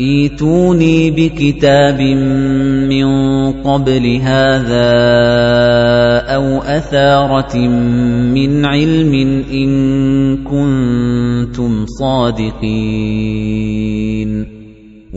ايتوني بكتاب من قبل هذا أو أثارة من علم إن كنتم صادقين.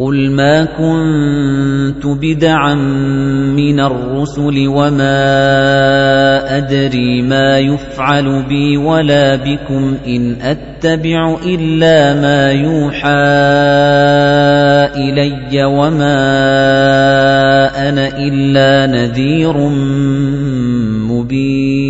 قُلْ مَا كُنتُ بِدْعًا مِنَ الرُّسُلِ وَمَا أَدْرِي مَا يُفْعَلُ بِي وَلَا بِكُمْ إِنْ أَتَّبِعُ إِلَّا مَا يُوحَى إِلَيَّ وَمَا أَنَا إِلَّا نَذِيرٌ مُبِينٌ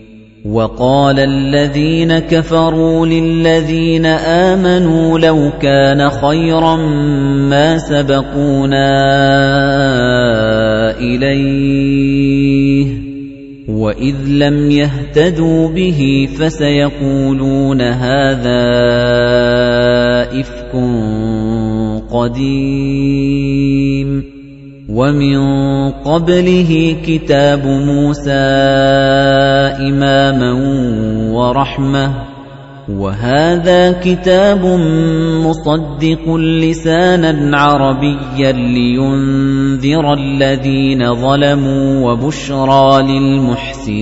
وَقَالَ الَّذِينَ كَفَرُوا لِلَّذِينَ آمَنُوا لَوْ كَانَ خَيْرًا مَا سَبَقُونَا إِلَيْهِ وَإِذْ لَمْ يَهْتَدُوا بِهِ فَسَيَقُولُونَ هَذَا إِفْكٌ قَدِيمٌ وَمِن قَبْلِهِ كِتَابُ مُوسَى إِمَامًا وَرَحْمَةً وَهَذَا كِتَابٌ مُصَدِّقٌ لِسَانًا عَرَبِيًّا لِيُنذِرَ الَّذِينَ ظَلَمُوا وَبُشْرَى لِلْمُحْسِنِينَ.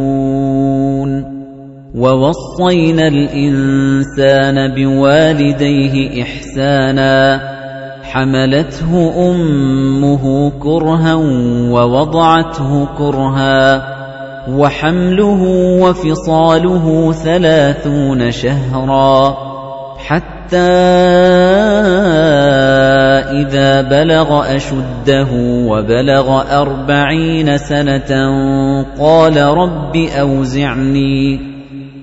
وَوَصَّيْنَا الْإِنسَانَ بِوَالِدَيْهِ إِحْسَانًا حَمَلَتْهُ أُمُّهُ كُرْهًا وَوَضَعَتْهُ كُرْهًا وَحَمْلُهُ وَفِصَالُهُ ثَلَاثُونَ شَهْرًا حَتَّى إِذَا بَلَغَ أَشُدَّهُ وَبَلَغَ أَرْبَعِينَ سَنَةً قَالَ رَبِّ أَوْزِعْنِي.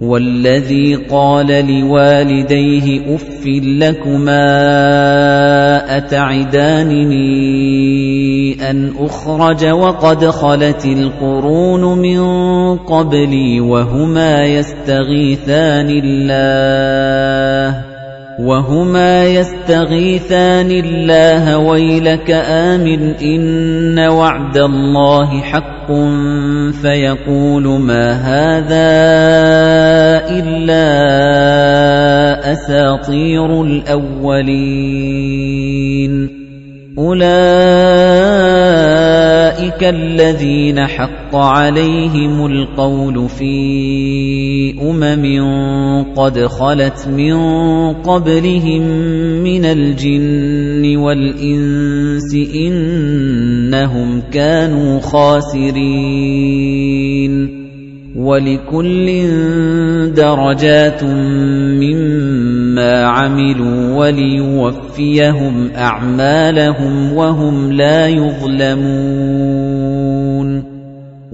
والذي قال لوالديه أف لكما أتعدانني أن أخرج وقد خلت القرون من قبلي وهما يستغيثان الله وهما يستغيثان الله ويلك آمن إن وعد الله حق فيقول ما هذا إلا أساطير الأولين. أولئك الذين حق عليهم القول في أمم قد خلت من قبلهم من الجن والإنس إنهم كانوا خاسرين. ولكل درجات مما عملوا وليوفيهم أعمالهم وهم لا يظلمون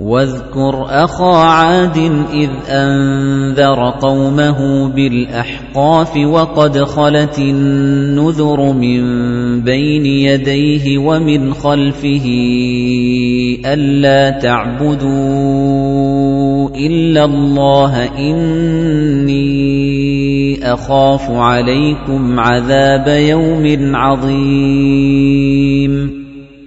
وَاذْكُرْ أَخَا عَادٍ إِذْ أَنذَرَ قَوْمَهُ بِالْأَحْقَافِ وَقَدْ خَلَتِ النُّذُرُ مِن بَيْنِ يَدَيْهِ وَمِنْ خَلْفِهِ أَلَّا تَعْبُدُوا إِلَّا اللَّهَ إِنِّي أَخَافُ عَلَيْكُمْ عَذَابَ يَوْمٍ عَظِيمٍ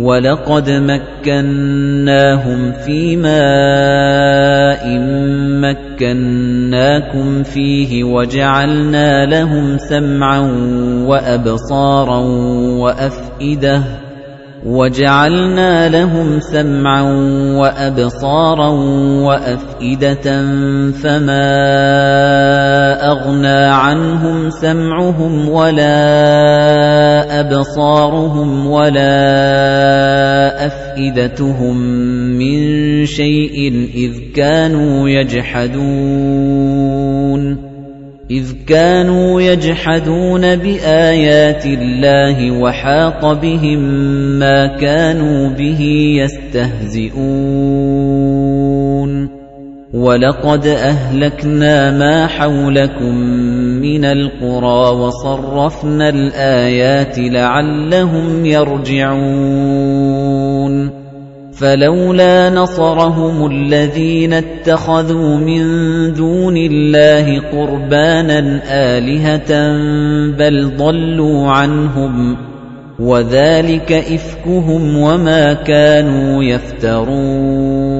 وَلَقَدْ مَكَّنَّاهُمْ فِي مَاءٍ مَّكَّنَّاكُمْ فِيهِ وَجَعَلْنَا لَهُمْ سَمْعًا وَأَبْصَارًا وَأَفْئِدَةً وَجَعَلْنَا لَهُمْ سَمْعًا وَأَبْصَارًا وَأَفْئِدَةً فَمَا أَغْنَى عَنْهُمْ سَمْعُهُمْ وَلَا أَبْصَارُهُمْ وَلَا أَفْئِدَتُهُم مِّن شَيْءٍ إِذْ كَانُوا يَجْحَدُونَ إِذْ كَانُوا يَجْحَدُونَ بِآيَاتِ اللَّهِ وَحَاقَ بِهِم مَّا كَانُوا بِهِ يَسْتَهْزِئُونَ وَلَقَدْ أَهْلَكْنَا مَا حَوْلَكُم مِّنَ الْقُرَىٰ وَصَرَّفْنَا الْآيَاتِ لَعَلَّهُمْ يَرْجِعُونَ فَلَوْلَا نَصَرَهُمُ الَّذِينَ اتَّخَذُوا مِن دُونِ اللَّهِ قُرْبَانًا آلِهَةً بَلْ ضَلُّوا عَنْهُمْ وَذَلِكَ إِفْكُهُمْ وَمَا كَانُوا يَفْتَرُونَ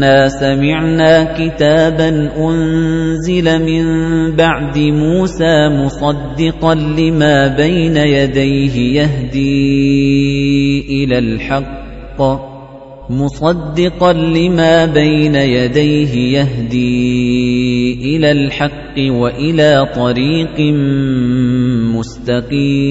إِنَّا سَمِعْنَا كِتَابًا أُنزِلَ مِن بَعْدِ مُوسَى مُصَدِّقًا لِّمَا بَيْنَ يَدَيْهِ يَهْدِي إِلَى الْحَقِّ مُصَدِّقًا لِّمَا بَيْنَ يَدَيْهِ يَهْدِي إِلَى الْحَقِّ وَإِلَى طَرِيقٍ مُّسْتَقِيمٍ